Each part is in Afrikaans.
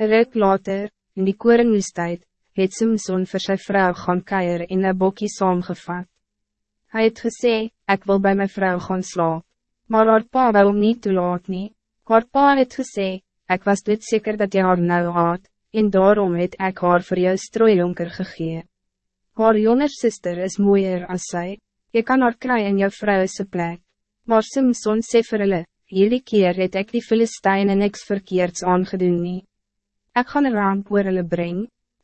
Een ruk later, in die korenwoestijd, het Simson vir sy vrou gaan keier en een bokkie saamgevat. Hij het gesê, ik wil bij mijn vrouw gaan slaap, maar haar pa wou hom nie toelaat nie. Haar pa het gesê, ik was dit zeker dat jy haar nou had, en daarom het ik haar voor jou strooijonker gegee. Haar jonger sister is mooier als zij. je kan haar kry in jou vrouwse plek. Maar Simson sê vir hulle, hierdie keer het ek die Filistijnen niks verkeerds aangedoen nie. Ek gaan een ramp oor hulle breng,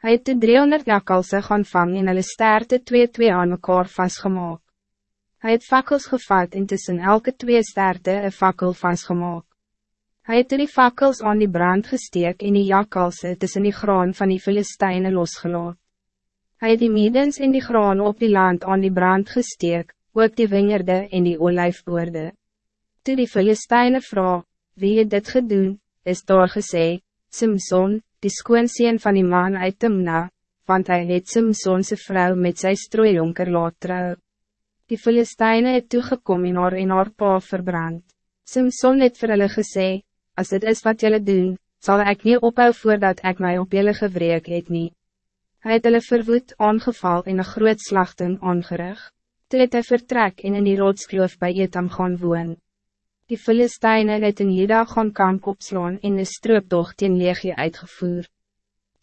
hy het de 300 jakkalse gaan vang en hulle sterte twee twee aan mekaar vastgemaak. Hij het fakkels gevat en tussen elke twee sterte een fakkel vastgemaak. Hij het die fakkels aan die brand gesteek en die jakkalse tussen die graan van die Filistijnen losgelaat. Hij het die middens in die graan op die land aan die brand gesteek, ook die wingerde en die olijfboorde. Toe die Filistijnen vraag, wie het dit gedoen, is daar gesê, Simson, die skoonseen van die man uit Timna, want hij het Simsonse vrouw met sy strooijonker laat trouw. Die Filistijnen het toegekom en haar en haar pa verbrand. Simson het vir hulle gesê, as dit is wat jullie doen, zal ik niet ophou voordat ik mij op jullie gewreek het nie. Hy het hulle verwoed aangeval en een groot slachting aangerig. Toe het hy vertrek en in die rotskloof by Etam gaan woon. Die Filistijnen het in Jeda gaan kamp opslaan en een strooptocht teen Legie uitgevoer.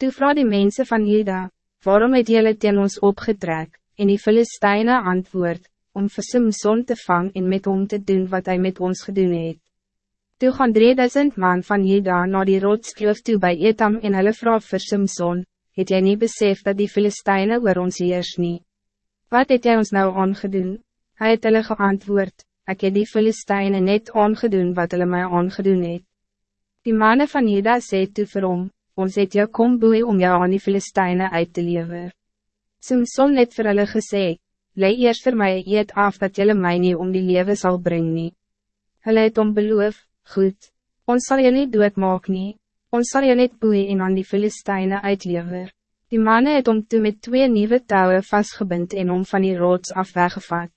Toe vraag die mensen van Jeda, waarom het jullie teen ons opgetrek, en die Filistijnen antwoord, om vir Simson te vang en met hom te doen wat hij met ons gedoen het. Toe gaan 3000 man van Jeda na die rotskloof toe by Etam en hulle vraag vir Simson, het jy niet besef dat die Filistijnen oor ons heers nie? Wat het jy ons nou aangedoen? Hij het hulle geantwoord, ek het die Filistijnen net aangedoen wat hulle my aangedoen het. Die mannen van Jeda sê toe vir hom, ons het jou kom boei om jou aan die Filistijnen uit te lever. Simson het vir hulle gesê, Lei eerst voor mij eet af dat jullie mij niet om die leven zal brengen. Hulle het om beloof, goed, ons zal je niet dood maak nie, ons zal je niet boeien en aan die Filistijnen uitlever. Die mannen het om toe met twee nieuwe touwen vastgebind en om van die roods af weggevat.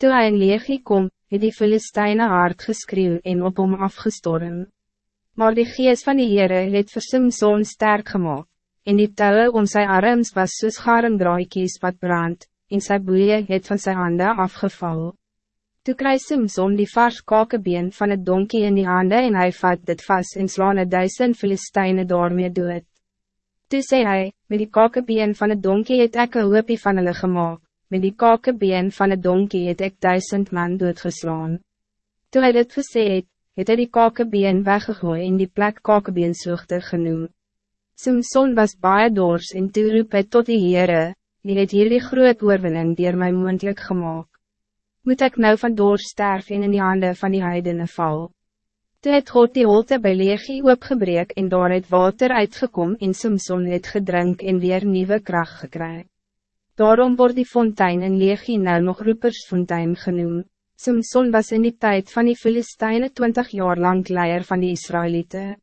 Toe hy in leegie kom, het die Filistijnen hard geskreeuw en op hom afgestorven. Maar die geest van die Heere het vir Simson sterk gemaakt, en die touwen om zijn arms was soos garendraaikies wat brand, en sy boeie het van zijn handen afgeval. Toe kry Simson die vars kakebeen van het donkie in die handen en hij vat dit vast en slaan het duisend Filistijnen daarmee dood. Toe sê hy, met die kakebeen van het donkie het ek een hoopie van hulle gemaakt, met die kakebeen van het donkie het ek duisend man doodgeslaan. Toe hy dit gesê het, het hy die kakebeen weggegooi en die plek kakebeensoogte genoem. Simson was baie doors en toe roep hy tot die Heere, die het hierdie groot oorwinning dier my moendlik gemaakt. Moet ik nou van door sterf en in die handen van die heidene val? Toe het God die holte by Legie opgebreek en daar het water uitgekom en Simson het gedrink en weer nieuwe kracht gekry. Daarom wordt die fontein in Legie nou nog roepersfontein genoemd. Simson was in die tijd van die Filistijnen twintig jaar lang leier van die Israëlieten.